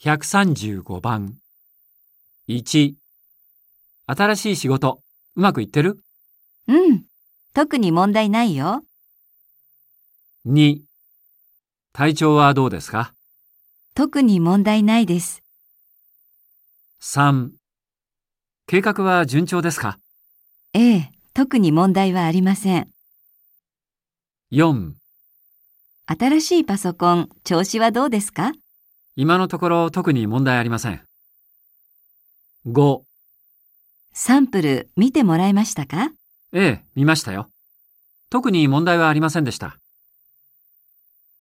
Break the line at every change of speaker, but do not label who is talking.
135番。1、新しい仕事、うまくいってる？
うん。特に問題ないよ。
?2、体調はどうですか？
特に問題ないです。
?3、計画は順調ですか？
ええ、特に問題はありません。
?4、
新しいパソコン、調子はどうですか？
今のところ特に問題ありません。5、
サンプル見てもらえましたか？
ええ、見ましたよ。特に問題はありませんでした。